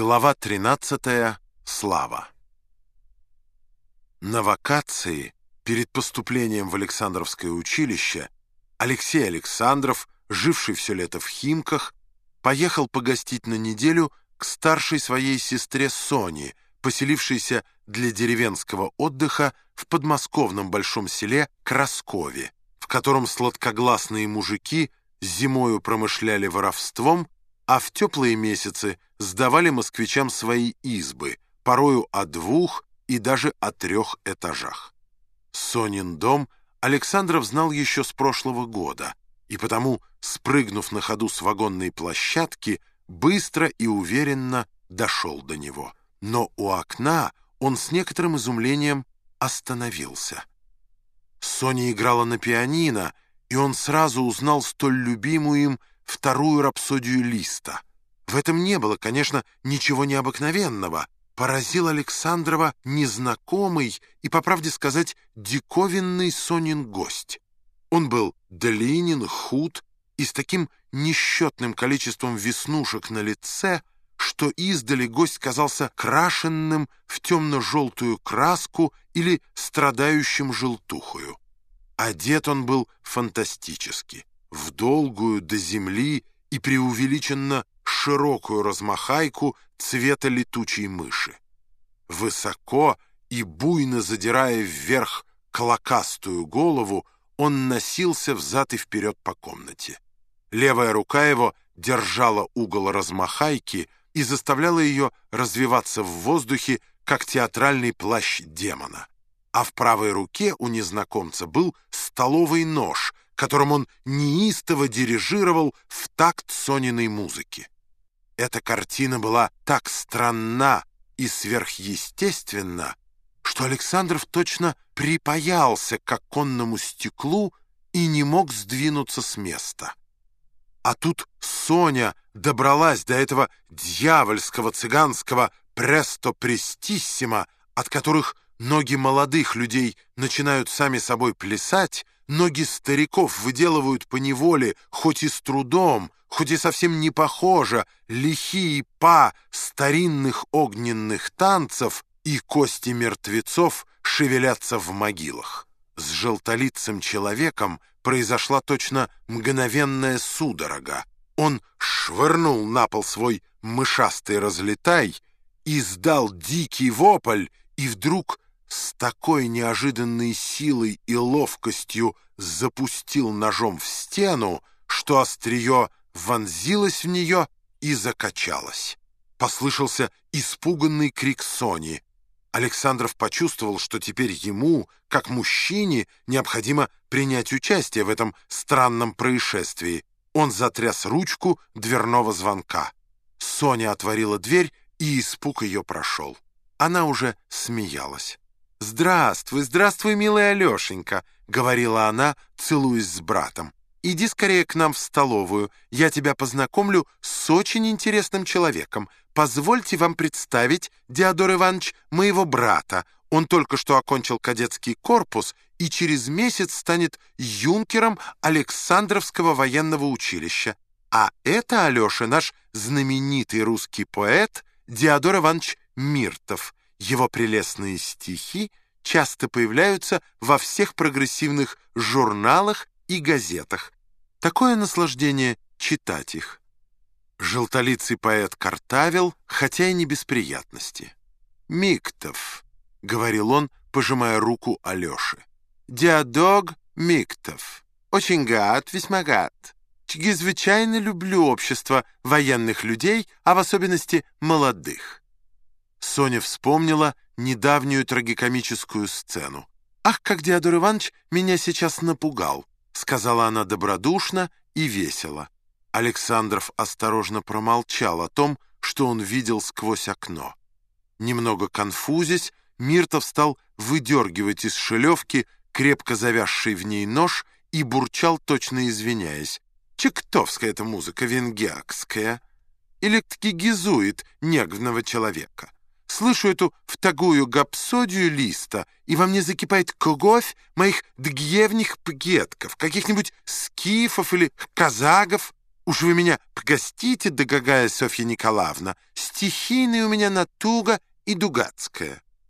Глава 13. Слава. На вакации, перед поступлением в Александровское училище, Алексей Александров, живший все лето в Химках, поехал погостить на неделю к старшей своей сестре Соне, поселившейся для деревенского отдыха в подмосковном большом селе Краскове, в котором сладкогласные мужики зимою промышляли воровством, а в теплые месяцы сдавали москвичам свои избы, порою о двух и даже о трех этажах. Сонин дом Александров знал еще с прошлого года, и потому, спрыгнув на ходу с вагонной площадки, быстро и уверенно дошел до него. Но у окна он с некоторым изумлением остановился. Соня играла на пианино, и он сразу узнал столь любимую им вторую рапсодию Листа. В этом не было, конечно, ничего необыкновенного. Поразил Александрова незнакомый и, по правде сказать, диковинный Сонин гость. Он был длинен, худ и с таким несчетным количеством веснушек на лице, что издали гость казался крашенным в темно-желтую краску или страдающим желтухою. Одет он был фантастически в долгую до земли и преувеличенно широкую размахайку цвета летучей мыши. Высоко и буйно задирая вверх клокастую голову, он носился взад и вперед по комнате. Левая рука его держала угол размахайки и заставляла ее развиваться в воздухе, как театральный плащ демона. А в правой руке у незнакомца был столовый нож — которым он неистово дирижировал в такт Сониной музыки. Эта картина была так странна и сверхъестественна, что Александров точно припаялся к оконному стеклу и не мог сдвинуться с места. А тут Соня добралась до этого дьявольского цыганского престо-престиссимо, от которых ноги молодых людей начинают сами собой плясать, Ноги стариков выделывают по неволе, хоть и с трудом, хоть и совсем не похоже, лихие па старинных огненных танцев и кости мертвецов шевелятся в могилах. С желтолицым человеком произошла точно мгновенная судорога. Он швырнул на пол свой мышастый разлетай, издал дикий вопль и вдруг с такой неожиданной силой и ловкостью запустил ножом в стену, что острие вонзилось в нее и закачалось. Послышался испуганный крик Сони. Александров почувствовал, что теперь ему, как мужчине, необходимо принять участие в этом странном происшествии. Он затряс ручку дверного звонка. Соня отворила дверь, и испуг ее прошел. Она уже смеялась. «Здравствуй, здравствуй, милая Алешенька», — говорила она, целуясь с братом. «Иди скорее к нам в столовую. Я тебя познакомлю с очень интересным человеком. Позвольте вам представить, Диодор Иванович, моего брата. Он только что окончил кадетский корпус и через месяц станет юнкером Александровского военного училища. А это, Алеша, наш знаменитый русский поэт Диодор Иванович Миртов». Его прелестные стихи часто появляются во всех прогрессивных журналах и газетах. Такое наслаждение читать их. Желтолицый поэт картавил, хотя и не без приятности. «Миктов», — говорил он, пожимая руку Алёше. «Диадог Миктов. Очень гад, весьма гад. Чрезвычайно люблю общество военных людей, а в особенности молодых». Соня вспомнила недавнюю трагикомическую сцену. «Ах, как Диадор Иванович меня сейчас напугал!» сказала она добродушно и весело. Александров осторожно промолчал о том, что он видел сквозь окно. Немного конфузясь, Миртов стал выдергивать из шелевки крепко завязший в ней нож и бурчал, точно извиняясь. «Чектовская эта музыка, венгиакская. Или таки гизует негвного человека». Слышу эту втагую гапсодию листа, и во мне закипает кровь моих дгевних пгетков, каких-нибудь скифов или казагов. Уж вы меня погостите, дорогая Софья Николаевна, стихийная у меня натуга и дугацкая.